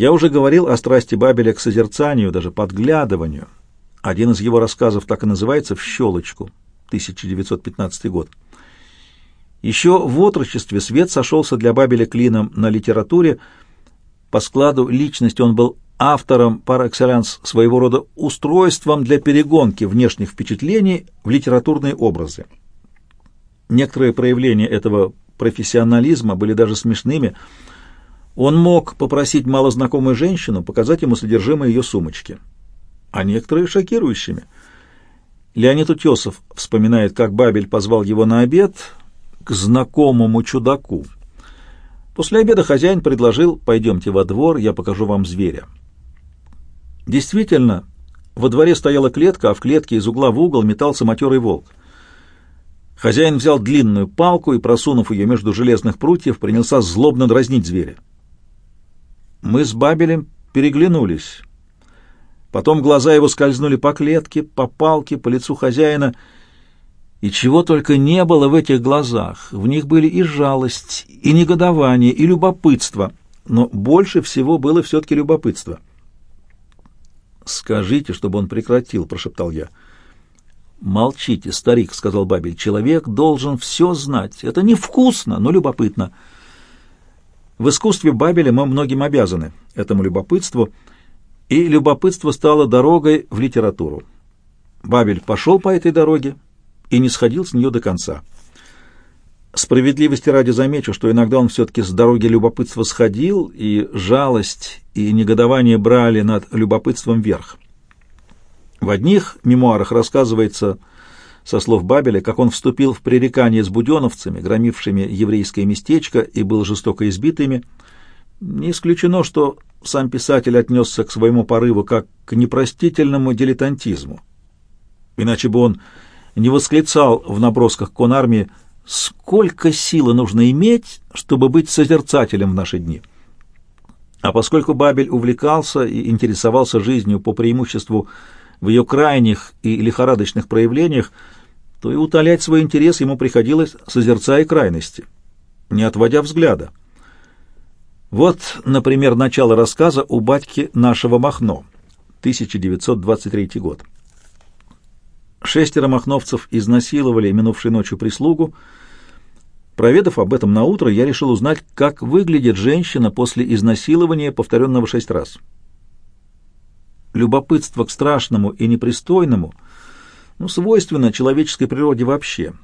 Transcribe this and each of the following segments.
Я уже говорил о страсти Бабеля к созерцанию, даже подглядыванию. Один из его рассказов так и называется «В щелочку», 1915 год. Еще в отрочестве свет сошелся для Бабеля клином на литературе. По складу личности он был автором par excellence своего рода устройством для перегонки внешних впечатлений в литературные образы. Некоторые проявления этого профессионализма были даже смешными. Он мог попросить малознакомую женщину показать ему содержимое ее сумочки, а некоторые — шокирующими. Леонид Утесов вспоминает, как Бабель позвал его на обед к знакомому чудаку. После обеда хозяин предложил «пойдемте во двор, я покажу вам зверя». Действительно, во дворе стояла клетка, а в клетке из угла в угол метался матерый волк. Хозяин взял длинную палку и, просунув ее между железных прутьев, принялся злобно дразнить зверя. Мы с Бабелем переглянулись. Потом глаза его скользнули по клетке, по палке, по лицу хозяина, и чего только не было в этих глазах. В них были и жалость, и негодование, и любопытство, но больше всего было все-таки любопытство. «Скажите, чтобы он прекратил», — прошептал я. «Молчите, старик», — сказал Бабель. «Человек должен все знать. Это невкусно, но любопытно». В искусстве Бабеля мы многим обязаны этому любопытству, и любопытство стало дорогой в литературу. Бабель пошел по этой дороге и не сходил с нее до конца. Справедливости ради замечу, что иногда он все-таки с дороги любопытства сходил, и жалость и негодование брали над любопытством верх. В одних мемуарах рассказывается, со слов Бабеля, как он вступил в пререкание с буденовцами, громившими еврейское местечко, и был жестоко избитыми. Не исключено, что сам писатель отнесся к своему порыву как к непростительному дилетантизму. Иначе бы он не восклицал в набросках конармии «Сколько силы нужно иметь, чтобы быть созерцателем в наши дни?» А поскольку Бабель увлекался и интересовался жизнью по преимуществу в ее крайних и лихорадочных проявлениях, то и утолять свой интерес ему приходилось, созерцая крайности, не отводя взгляда. Вот, например, начало рассказа у батьки нашего Махно, 1923 год. Шестеро махновцев изнасиловали минувшей ночью прислугу. Проведав об этом на утро, я решил узнать, как выглядит женщина после изнасилования, повторенного шесть раз любопытство к страшному и непристойному ну, свойственно человеческой природе вообще.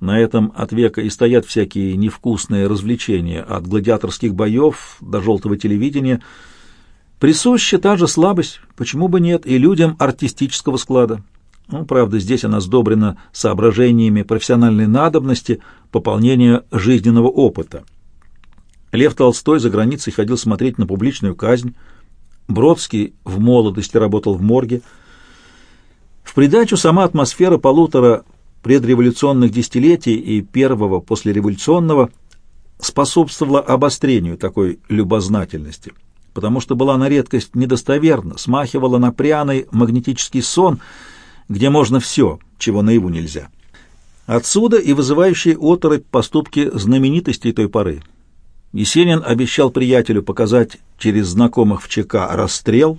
На этом от века и стоят всякие невкусные развлечения, от гладиаторских боев до желтого телевидения. Присуща та же слабость, почему бы нет, и людям артистического склада. Ну, правда, здесь она сдобрена соображениями профессиональной надобности, пополнения жизненного опыта. Лев Толстой за границей ходил смотреть на публичную казнь, Бродский в молодости работал в морге. В придачу сама атмосфера полутора предреволюционных десятилетий и первого послереволюционного способствовала обострению такой любознательности, потому что была на редкость недостоверна, смахивала на пряный магнетический сон, где можно все, чего наяву нельзя. Отсюда и вызывающие оторопь поступки знаменитостей той поры — Есенин обещал приятелю показать через знакомых в ЧК расстрел.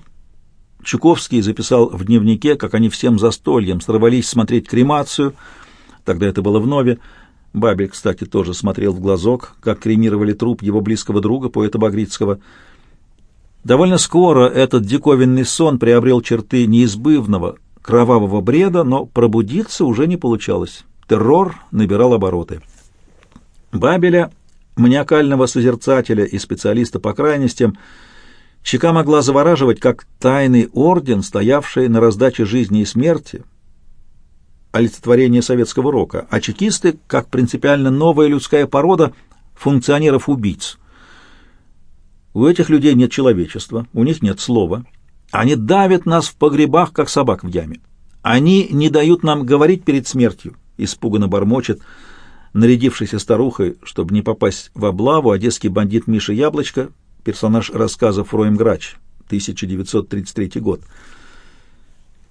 Чуковский записал в дневнике, как они всем застольем сорвались смотреть кремацию. Тогда это было в Нове. Бабель, кстати, тоже смотрел в глазок, как кремировали труп его близкого друга, поэта Багрицкого. Довольно скоро этот диковинный сон приобрел черты неизбывного, кровавого бреда, но пробудиться уже не получалось. Террор набирал обороты. Бабеля маниакального созерцателя и специалиста по крайностям, Чека могла завораживать как тайный орден, стоявший на раздаче жизни и смерти, олицетворение советского рока, а чекисты как принципиально новая людская порода функционеров-убийц. У этих людей нет человечества, у них нет слова. Они давят нас в погребах, как собак в яме. Они не дают нам говорить перед смертью, испуганно бормочет – нарядившейся старухой, чтобы не попасть в облаву, одесский бандит Миша Яблочко, персонаж рассказа Фроем Грач, 1933 год.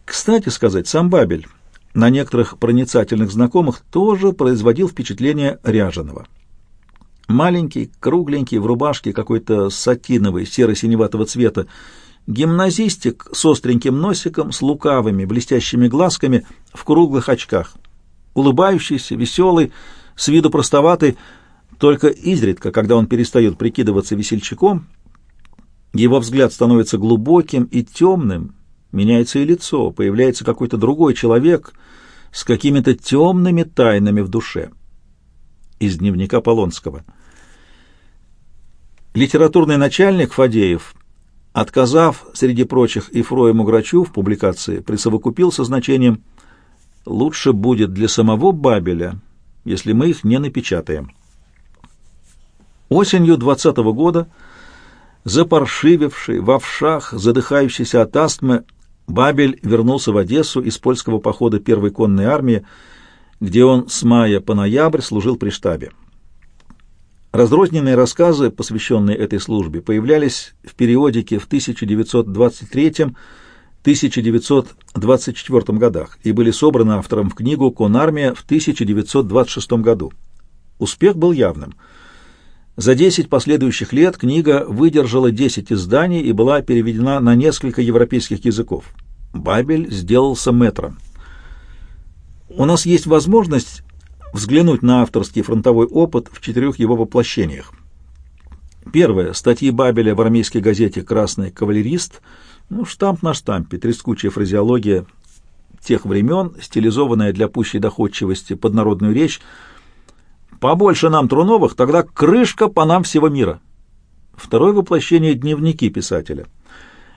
Кстати сказать, сам Бабель на некоторых проницательных знакомых тоже производил впечатление ряженого. Маленький, кругленький, в рубашке какой-то сатиновой, серо-синеватого цвета, гимназистик с остреньким носиком, с лукавыми, блестящими глазками, в круглых очках. Улыбающийся, веселый, с виду простоватый, только изредка, когда он перестает прикидываться весельчаком, его взгляд становится глубоким и темным, меняется и лицо, появляется какой-то другой человек с какими-то темными тайнами в душе. Из дневника Полонского. Литературный начальник Фадеев, отказав, среди прочих, и Фроему Грачу в публикации, присовокупил со значением «Лучше будет для самого Бабеля, если мы их не напечатаем». Осенью двадцатого года, запаршививший, в овшах, задыхающийся от астмы, Бабель вернулся в Одессу из польского похода первой конной армии, где он с мая по ноябрь служил при штабе. Разрозненные рассказы, посвященные этой службе, появлялись в периодике в 1923-1924 годах и были собраны автором в книгу «Конармия» в 1926 году. Успех был явным. За 10 последующих лет книга выдержала 10 изданий и была переведена на несколько европейских языков. Бабель сделался метром. У нас есть возможность взглянуть на авторский фронтовой опыт в четырех его воплощениях. Первое. Статьи Бабеля в армейской газете «Красный кавалерист». Ну, штамп на штампе, трескучая фразеология тех времен, стилизованная для пущей доходчивости под народную речь. «Побольше нам Труновых, тогда крышка по нам всего мира». Второе воплощение — дневники писателя,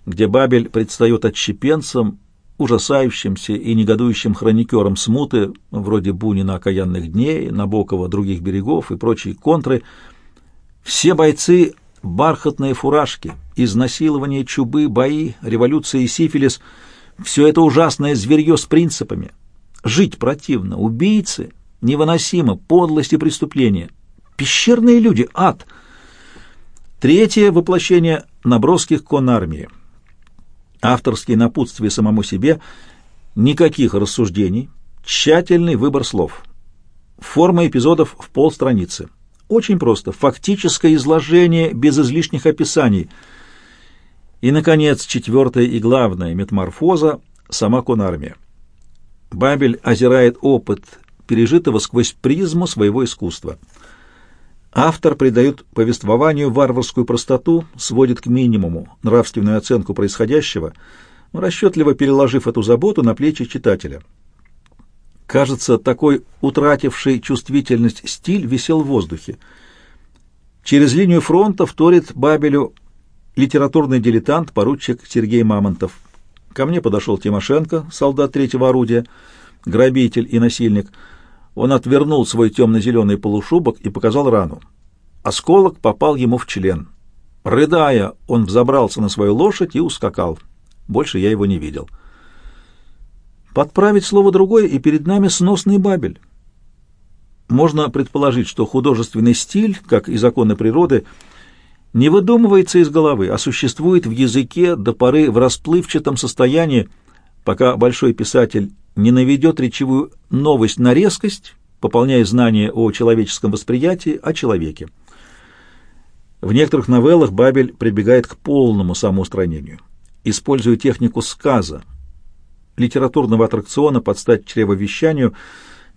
где Бабель предстает отщепенцем, ужасающимся и негодующим хроникером смуты, вроде Бунина «Окаянных дней», Набокова «Других берегов» и прочие контры, все бойцы — бархатные фуражки, изнасилование, чубы, бои, революция и сифилис — все это ужасное зверье с принципами. Жить противно, убийцы — невыносимо, подлость и преступление. Пещерные люди — ад. Третье воплощение наброских конармии — авторские напутствия самому себе, никаких рассуждений, тщательный выбор слов. Форма эпизодов в полстраницы. Очень просто. Фактическое изложение без излишних описаний. И, наконец, четвертая и главная метаморфоза — сама конармия. Бабель озирает опыт пережитого сквозь призму своего искусства — Автор придает повествованию варварскую простоту, сводит к минимуму нравственную оценку происходящего, расчетливо переложив эту заботу на плечи читателя. Кажется, такой утративший чувствительность стиль висел в воздухе. Через линию фронта вторит Бабелю литературный дилетант, поручик Сергей Мамонтов. Ко мне подошел Тимошенко, солдат третьего орудия, грабитель и насильник — он отвернул свой темно-зеленый полушубок и показал рану. Осколок попал ему в член. Рыдая, он взобрался на свою лошадь и ускакал. Больше я его не видел. Подправить слово другое, и перед нами сносный бабель. Можно предположить, что художественный стиль, как и законы природы, не выдумывается из головы, а существует в языке до поры в расплывчатом состоянии, пока большой писатель не наведет речевую новость на резкость, пополняя знания о человеческом восприятии о человеке. В некоторых новеллах Бабель прибегает к полному самоустранению, используя технику сказа, литературного аттракциона под стать чревовещанию,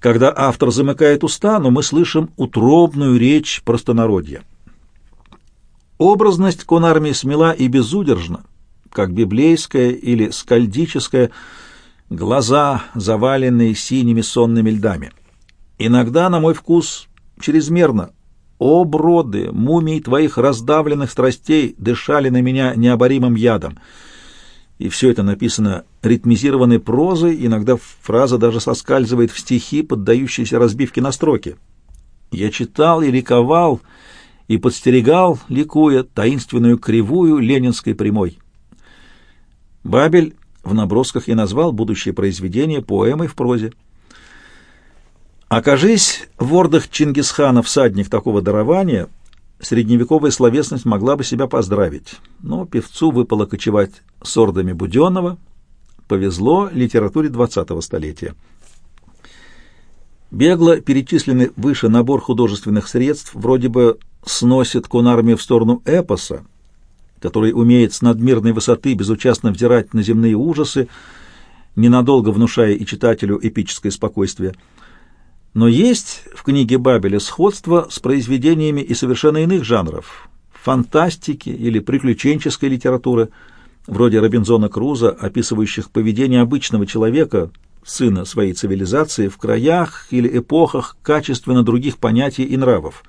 когда автор замыкает уста, но мы слышим утробную речь простонародья. Образность конармии смела и безудержна, как библейская или скальдическая, глаза, заваленные синими сонными льдами. Иногда, на мой вкус, чрезмерно. О, броды, мумии твоих раздавленных страстей дышали на меня необоримым ядом. И все это написано ритмизированной прозой, иногда фраза даже соскальзывает в стихи, поддающиеся разбивке на строки. Я читал и ликовал, и подстерегал, ликуя, таинственную кривую ленинской прямой. Бабель в набросках я назвал будущее произведение поэмой в прозе. Окажись в ордах Чингисхана всадник такого дарования, средневековая словесность могла бы себя поздравить. Но певцу выпало кочевать с ордами Буденного, повезло литературе двадцатого столетия. Бегло перечисленный выше набор художественных средств вроде бы сносит конармию в сторону эпоса, который умеет с надмирной высоты безучастно взирать на земные ужасы, ненадолго внушая и читателю эпическое спокойствие. Но есть в книге Бабеля сходство с произведениями и совершенно иных жанров — фантастики или приключенческой литературы, вроде Робинзона Круза, описывающих поведение обычного человека — сына своей цивилизации в краях или эпохах качественно других понятий и нравов.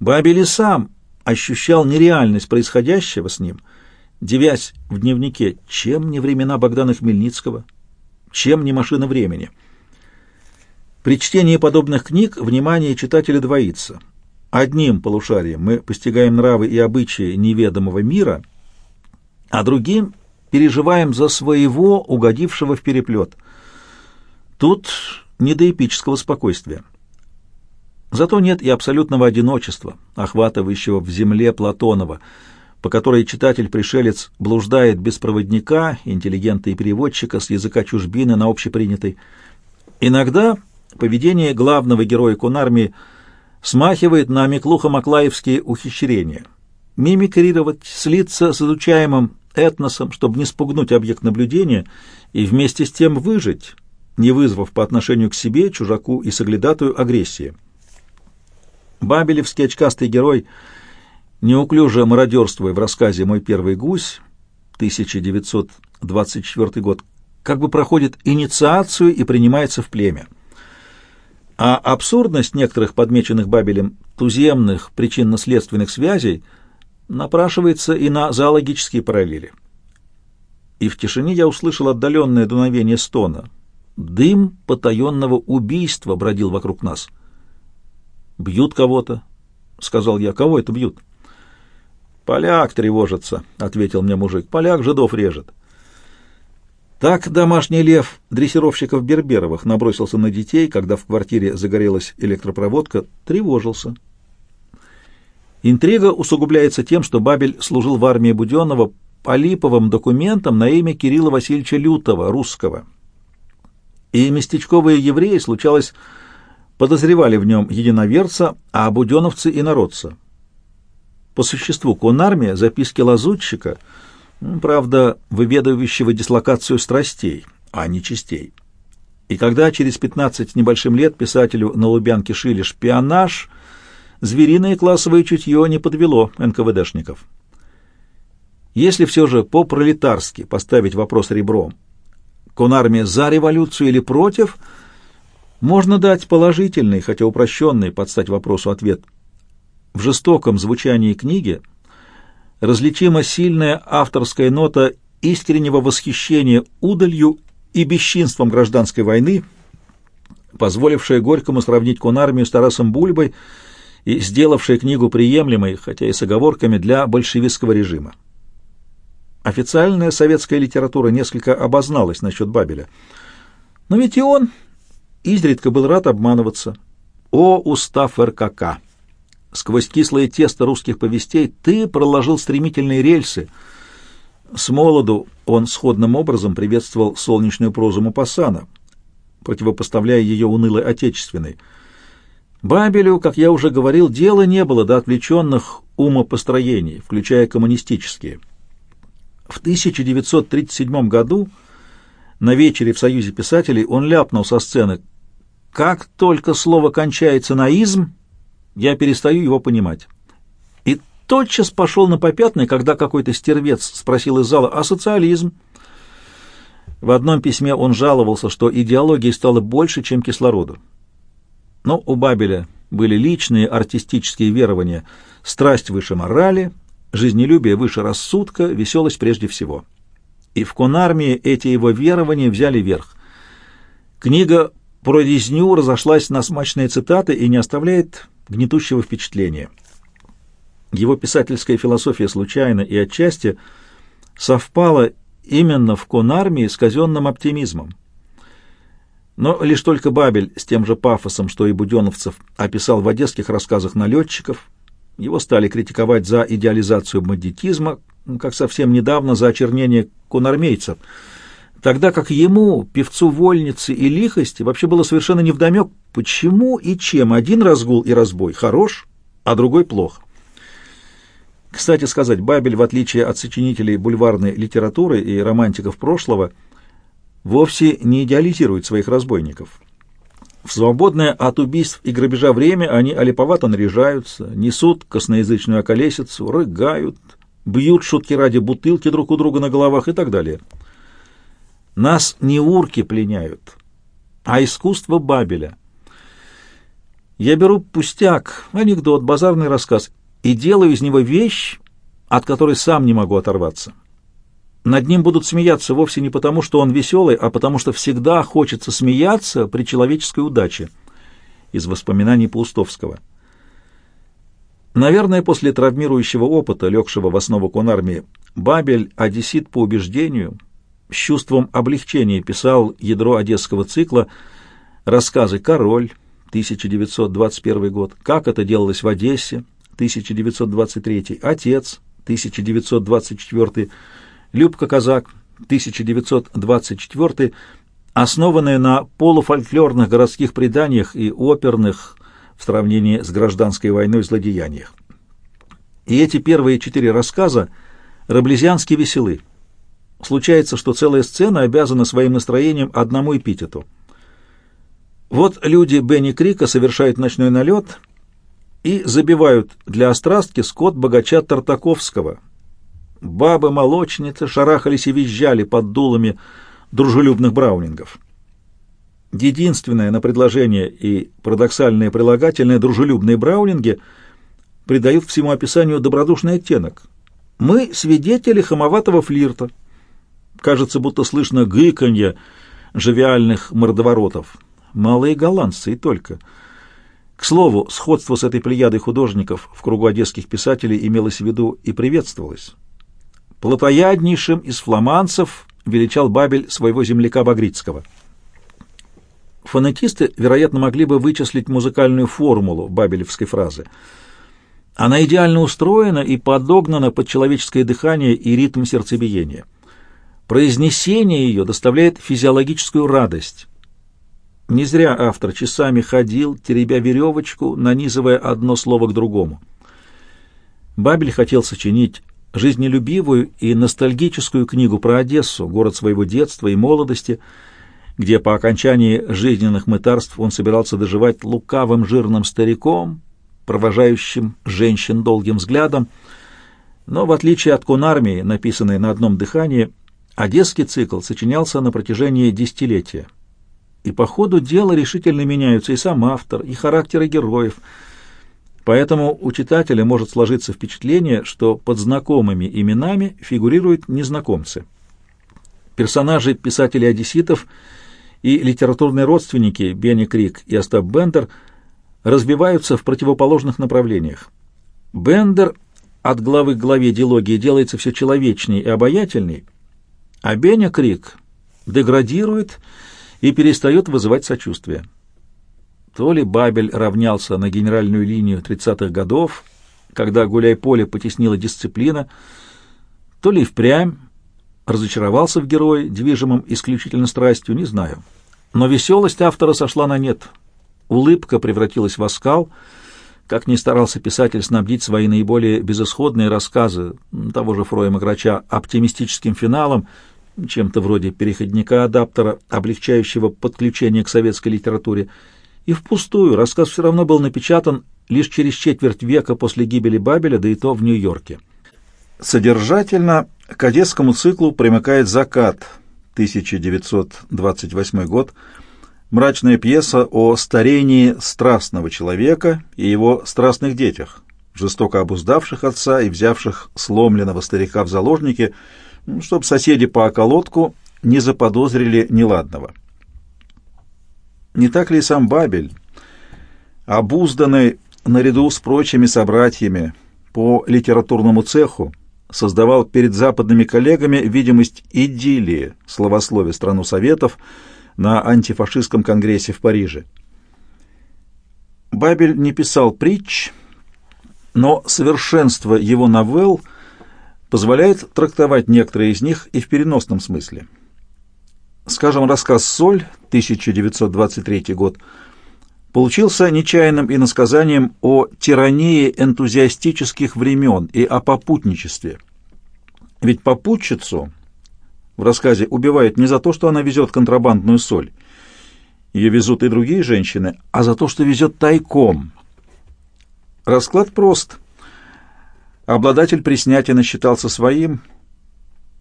Бабели сам ощущал нереальность происходящего с ним, девясь в дневнике, чем не времена Богдана Хмельницкого, чем не машина времени. При чтении подобных книг внимание читателя двоится. Одним полушарием мы постигаем нравы и обычаи неведомого мира, а другим переживаем за своего, угодившего в переплет. Тут не до эпического спокойствия. Зато нет и абсолютного одиночества, охватывающего в земле Платонова, по которой читатель-пришелец блуждает без проводника, интеллигента и переводчика с языка чужбины на общепринятый. Иногда поведение главного героя Кунармии смахивает на Миклуха-Маклаевские ухищрения. Мимикрировать, слиться с изучаемым этносом, чтобы не спугнуть объект наблюдения и вместе с тем выжить, не вызвав по отношению к себе, чужаку и соглядатую агрессии. Бабелевский очкастый герой, неуклюже мародерствуя в рассказе «Мой первый гусь» 1924 год, как бы проходит инициацию и принимается в племя. А абсурдность некоторых подмеченных Бабелем туземных причинно-следственных связей – напрашивается и на зоологические параллели. И в тишине я услышал отдаленное дуновение стона. Дым потаенного убийства бродил вокруг нас. «Бьют кого-то», — сказал я. «Кого это бьют?» «Поляк тревожится», — ответил мне мужик. «Поляк жидов режет». Так домашний лев дрессировщиков Берберовых набросился на детей, когда в квартире загорелась электропроводка, тревожился. Интрига усугубляется тем, что Бабель служил в армии Буденного по липовым документам на имя Кирилла Васильевича Лютого, русского. И местечковые евреи, случалось, подозревали в нем единоверца, а буденовцы — инородца. По существу конармия — записки лазутчика, правда, выведывающего дислокацию страстей, а не частей. И когда через пятнадцать небольшим лет писателю на Лубянке шили шпионаж — звериное классовое чутье не подвело НКВДшников. Если все же по-пролетарски поставить вопрос ребром, конармия за революцию или против, можно дать положительный, хотя упрощенный, подстать вопросу ответ. В жестоком звучании книги различима сильная авторская нота искреннего восхищения удалью и бесчинством гражданской войны, позволившая Горькому сравнить конармию с Тарасом Бульбой – и сделавшая книгу приемлемой, хотя и с оговорками, для большевистского режима. Официальная советская литература несколько обозналась насчет Бабеля. Но ведь и он изредка был рад обманываться. «О, устав РКК! Сквозь кислое тесто русских повестей ты проложил стремительные рельсы». С молоду он сходным образом приветствовал солнечную прозу Мапассана, противопоставляя ее унылой отечественной – Бабелю, как я уже говорил, дела не было до отвлеченных умопостроений, включая коммунистические. В 1937 году на вечере в Союзе писателей он ляпнул со сцены «Как только слово кончается на «изм», я перестаю его понимать». И тотчас пошел на попятный, когда какой-то стервец спросил из зала «А социализм?» В одном письме он жаловался, что идеологии стало больше, чем кислороду. Но у Бабеля были личные артистические верования, страсть выше морали, жизнелюбие выше рассудка, веселость прежде всего. И в конармии эти его верования взяли верх. Книга про резню разошлась на смачные цитаты и не оставляет гнетущего впечатления. Его писательская философия случайно и отчасти совпала именно в конармии с казенным оптимизмом. Но лишь только Бабель с тем же пафосом, что и Буденовцев, описал в одесских рассказах налетчиков, его стали критиковать за идеализацию бандитизма, как совсем недавно за очернение конармейцев. тогда как ему, певцу вольницы и лихости, вообще было совершенно невдомек, почему и чем один разгул и разбой хорош, а другой плох. Кстати сказать, Бабель, в отличие от сочинителей бульварной литературы и романтиков прошлого, вовсе не идеализирует своих разбойников. В свободное от убийств и грабежа время они олиповато наряжаются, несут косноязычную околесицу, рыгают, бьют шутки ради бутылки друг у друга на головах и так далее. Нас не урки пленяют, а искусство Бабеля. Я беру пустяк, анекдот, базарный рассказ и делаю из него вещь, от которой сам не могу оторваться. Над ним будут смеяться вовсе не потому, что он веселый, а потому что всегда хочется смеяться при человеческой удаче. Из воспоминаний Паустовского. Наверное, после травмирующего опыта, легшего в основу конармии, Бабель, одессит по убеждению, с чувством облегчения писал ядро одесского цикла рассказы «Король», 1921 год, «Как это делалось в Одессе», 1923, «Отец», 1924, «Любка Казак», 1924, основанные на полуфольклорных городских преданиях и оперных в сравнении с гражданской войной злодеяниях. И эти первые четыре рассказа раблезиански веселы. Случается, что целая сцена обязана своим настроением одному эпитету. Вот люди Бенни Крика совершают ночной налет и забивают для острастки скот богача Тартаковского. Бабы-молочницы шарахались и визжали под дулами дружелюбных браунингов. Единственное на предложение и парадоксальное прилагательное дружелюбные браунинги придают всему описанию добродушный оттенок. Мы свидетели хамоватого флирта. Кажется, будто слышно гыканье живиальных мордоворотов. Малые голландцы и только — к слову, сходство с этой плеядой художников в кругу одесских писателей имелось в виду и приветствовалось. Плотояднейшим из фламанцев величал Бабель своего земляка Багрицкого. Фонетисты, вероятно, могли бы вычислить музыкальную формулу бабелевской фразы. Она идеально устроена и подогнана под человеческое дыхание и ритм сердцебиения. Произнесение ее доставляет физиологическую радость. Не зря автор часами ходил, теребя веревочку, нанизывая одно слово к другому. Бабель хотел сочинить жизнелюбивую и ностальгическую книгу про Одессу, город своего детства и молодости, где по окончании жизненных мытарств он собирался доживать лукавым жирным стариком, провожающим женщин долгим взглядом. Но в отличие от конармии, написанной на одном дыхании, одесский цикл сочинялся на протяжении десятилетия и по ходу дела решительно меняются и сам автор, и характеры героев. Поэтому у читателя может сложиться впечатление, что под знакомыми именами фигурируют незнакомцы. Персонажи писателей-одесситов и литературные родственники Бенни Крик и Остап Бендер разбиваются в противоположных направлениях. Бендер от главы к главе диалогии делается все человечней и обаятельней, а Бенни Крик деградирует и перестает вызывать сочувствие. То ли Бабель равнялся на генеральную линию 30-х годов, когда гуляй-поле потеснила дисциплина, то ли впрямь разочаровался в герое, движимом исключительно страстью, не знаю. Но веселость автора сошла на нет. Улыбка превратилась в оскал. Как ни старался писатель снабдить свои наиболее безысходные рассказы того же Фроема Грача оптимистическим финалом, чем-то вроде переходника-адаптера, облегчающего подключение к советской литературе, и впустую рассказ все равно был напечатан лишь через четверть века после гибели Бабеля, да и то в Нью-Йорке. Содержательно к одесскому циклу примыкает «Закат» 1928 год, мрачная пьеса о старении страстного человека и его страстных детях, жестоко обуздавших отца и взявших сломленного старика в заложники – чтобы соседи по околотку не заподозрили неладного. Не так ли сам Бабель, обузданный наряду с прочими собратьями по литературному цеху, создавал перед западными коллегами видимость идиллии, словословия страну Советов на антифашистском конгрессе в Париже. Бабель не писал притч, но совершенство его новелл позволяет трактовать некоторые из них и в переносном смысле. Скажем, рассказ «Соль» 1923 год получился нечаянным иносказанием о тирании энтузиастических времен и о попутничестве. Ведь попутчицу в рассказе убивают не за то, что она везет контрабандную соль. Ее везут и другие женщины, а за то, что везет тайком. Расклад прост. Обладатель Преснятина считался своим –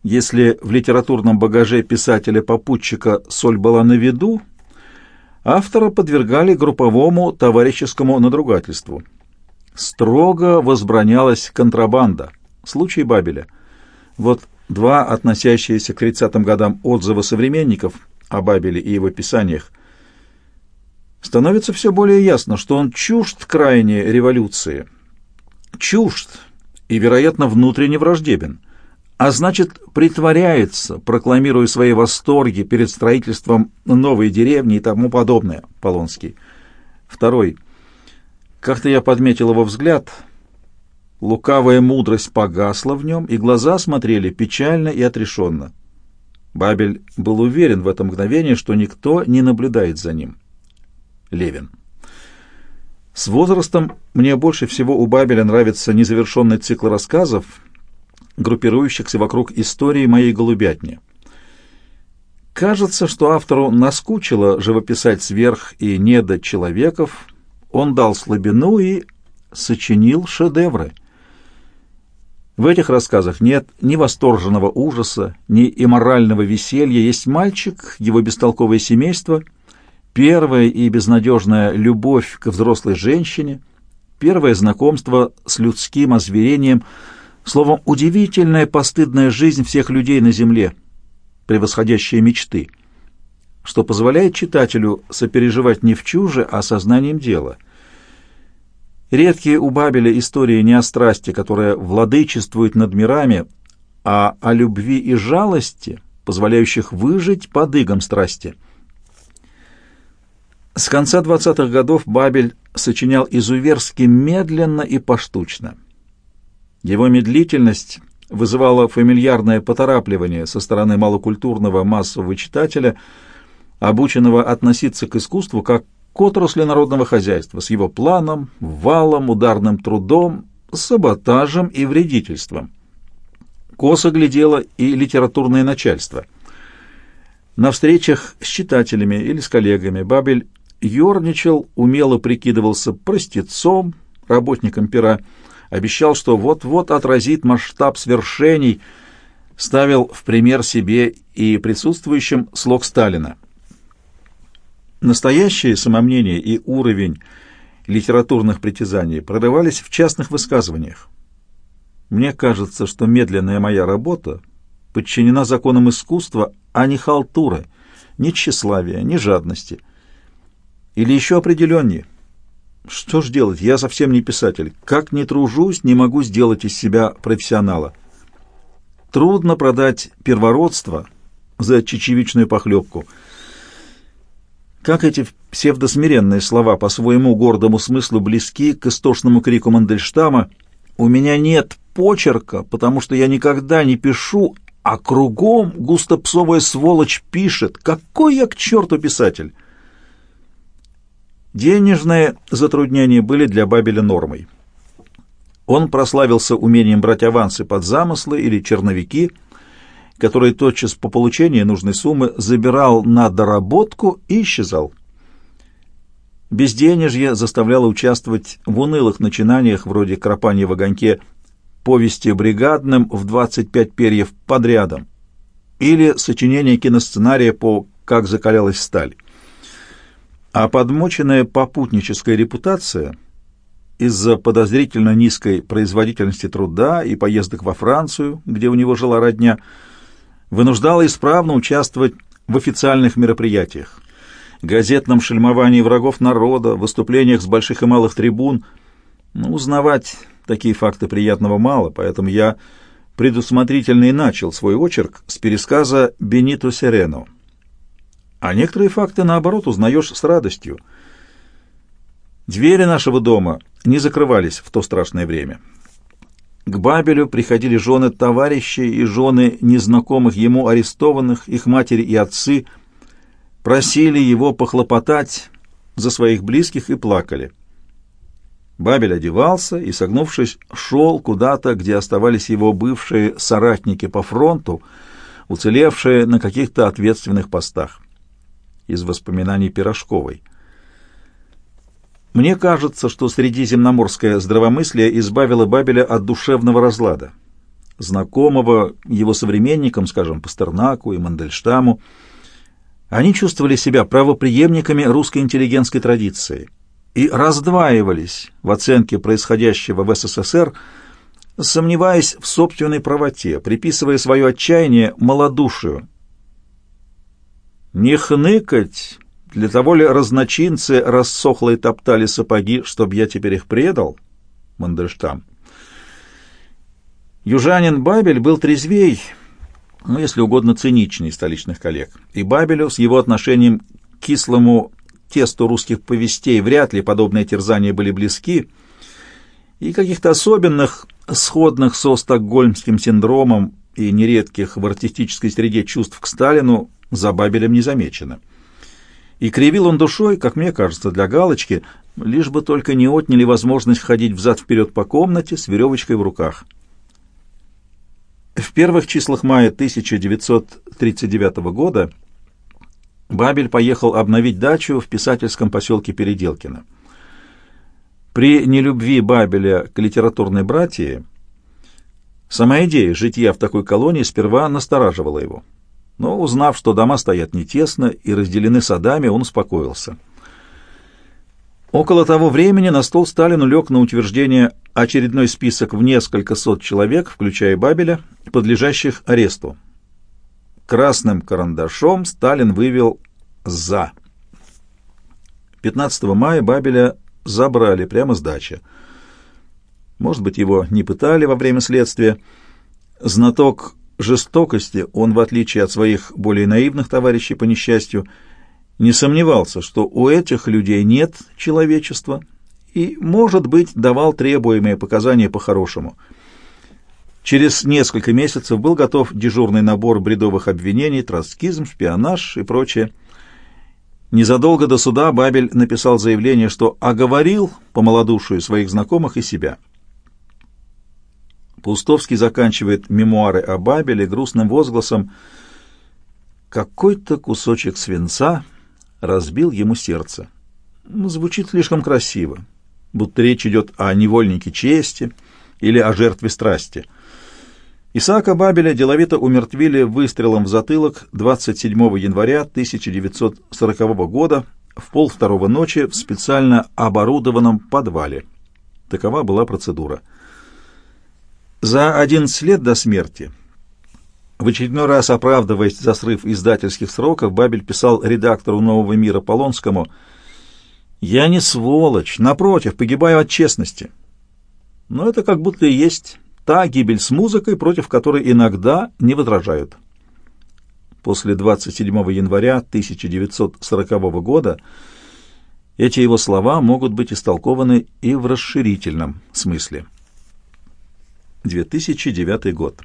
если в литературном багаже писателя-попутчика соль была на виду, автора подвергали групповому товарищескому надругательству. Строго возбранялась контрабанда. Случай Бабеля. Вот два относящиеся к 30-м годам отзыва современников о Бабеле и его писаниях. Становится все более ясно, что он чужд крайней революции. Чужд и, вероятно, внутренне враждебен а значит, притворяется, прокламируя свои восторги перед строительством новой деревни и тому подобное, Полонский. Второй. Как-то я подметил его взгляд. Лукавая мудрость погасла в нем, и глаза смотрели печально и отрешенно. Бабель был уверен в это мгновение, что никто не наблюдает за ним. Левин. С возрастом мне больше всего у Бабеля нравится незавершенный цикл рассказов — группирующихся вокруг истории моей голубятни. Кажется, что автору наскучило живописать сверх и недо человеков, он дал слабину и сочинил шедевры. В этих рассказах нет ни восторженного ужаса, ни имморального веселья, есть мальчик, его бестолковое семейство, первая и безнадежная любовь к взрослой женщине, первое знакомство с людским озверением – Словом, удивительная постыдная жизнь всех людей на земле, превосходящая мечты, что позволяет читателю сопереживать не в чуже, а сознанием дела. Редкие у Бабеля истории не о страсти, которая владычествует над мирами, а о любви и жалости, позволяющих выжить под игом страсти. С конца 20-х годов Бабель сочинял изуверски медленно и поштучно – его медлительность вызывала фамильярное поторапливание со стороны малокультурного массового читателя, обученного относиться к искусству как к отрасли народного хозяйства с его планом, валом, ударным трудом, саботажем и вредительством. Косо глядело и литературное начальство. На встречах с читателями или с коллегами Бабель ерничал, умело прикидывался простецом, работником пера, обещал, что вот-вот отразит масштаб свершений, ставил в пример себе и присутствующим слог Сталина. Настоящее самомнение и уровень литературных притязаний прорывались в частных высказываниях. Мне кажется, что медленная моя работа подчинена законам искусства, а не халтуры, ни тщеславия, ни жадности. Или еще определеннее – что ж делать, я совсем не писатель. Как ни тружусь, не могу сделать из себя профессионала. Трудно продать первородство за чечевичную похлебку. Как эти псевдосмиренные слова по своему гордому смыслу близки к истошному крику Мандельштама «У меня нет почерка, потому что я никогда не пишу, а кругом густопсовая сволочь пишет. Какой я к черту писатель!» Денежные затруднения были для Бабеля нормой. Он прославился умением брать авансы под замыслы или черновики, которые тотчас по получении нужной суммы забирал на доработку и исчезал. Безденежье заставляло участвовать в унылых начинаниях вроде кропания в огоньке повести бригадным в 25 перьев подрядом или сочинение киносценария по «Как закалялась сталь». А подмоченная попутническая репутация из-за подозрительно низкой производительности труда и поездок во Францию, где у него жила родня, вынуждала исправно участвовать в официальных мероприятиях, газетном шельмовании врагов народа, выступлениях с больших и малых трибун. Но узнавать такие факты приятного мало, поэтому я предусмотрительно и начал свой очерк с пересказа Бенито Серено – а некоторые факты, наоборот, узнаешь с радостью. Двери нашего дома не закрывались в то страшное время. К Бабелю приходили жены товарищей и жены незнакомых ему арестованных, их матери и отцы – просили его похлопотать за своих близких и плакали. Бабель одевался и, согнувшись, шел куда-то, где оставались его бывшие соратники по фронту, уцелевшие на каких-то ответственных постах. Из воспоминаний Пирожковой. Мне кажется, что средиземноморское здравомыслие избавило Бабеля от душевного разлада, знакомого его современникам, скажем, Пастернаку и Мандельштаму. Они чувствовали себя правопреемниками русской интеллигентской традиции и раздваивались в оценке происходящего в СССР, сомневаясь в собственной правоте, приписывая свое отчаяние малодушию. «Не хныкать!» Для того ли разночинцы рассохло и топтали сапоги, чтоб я теперь их предал? Мандельштам. Южанин Бабель был трезвей, ну, если угодно, циничней столичных коллег. И Бабелю с его отношением к кислому тесту русских повестей вряд ли подобные терзания были близки, и каких-то особенных, сходных со стокгольмским синдромом и нередких в артистической среде чувств к Сталину за Бабелем не замечено. И кривил он душой, как мне кажется, для галочки, лишь бы только не отняли возможность ходить взад-вперед по комнате с веревочкой в руках. В первых числах мая 1939 года Бабель поехал обновить дачу в писательском поселке Переделкино. При нелюбви Бабеля к литературной братье сама идея житья в такой колонии сперва настораживала его но, узнав, что дома стоят не тесно и разделены садами, он успокоился. Около того времени на стол Сталину лег на утверждение очередной список в несколько сот человек, включая Бабеля, подлежащих аресту. Красным карандашом Сталин вывел «за». 15 мая Бабеля забрали прямо с дачи. Может быть, его не пытали во время следствия. Знаток жестокости он, в отличие от своих более наивных товарищей по несчастью, не сомневался, что у этих людей нет человечества и, может быть, давал требуемые показания по-хорошему. Через несколько месяцев был готов дежурный набор бредовых обвинений, троцкизм, шпионаж и прочее. Незадолго до суда Бабель написал заявление, что оговорил по малодушию своих знакомых и себя. Пустовский заканчивает мемуары о Бабеле грустным возгласом «Какой-то кусочек свинца разбил ему сердце». Ну, звучит слишком красиво, будто речь идет о невольнике чести или о жертве страсти. Исаака Бабеля деловито умертвили выстрелом в затылок 27 января 1940 года в полвторого ночи в специально оборудованном подвале. Такова была процедура. За 11 лет до смерти, в очередной раз оправдываясь за срыв издательских сроков, Бабель писал редактору «Нового мира» Полонскому «Я не сволочь, напротив, погибаю от честности». Но это как будто и есть та гибель с музыкой, против которой иногда не возражают. После 27 января 1940 года эти его слова могут быть истолкованы и в расширительном смысле. 2009 год.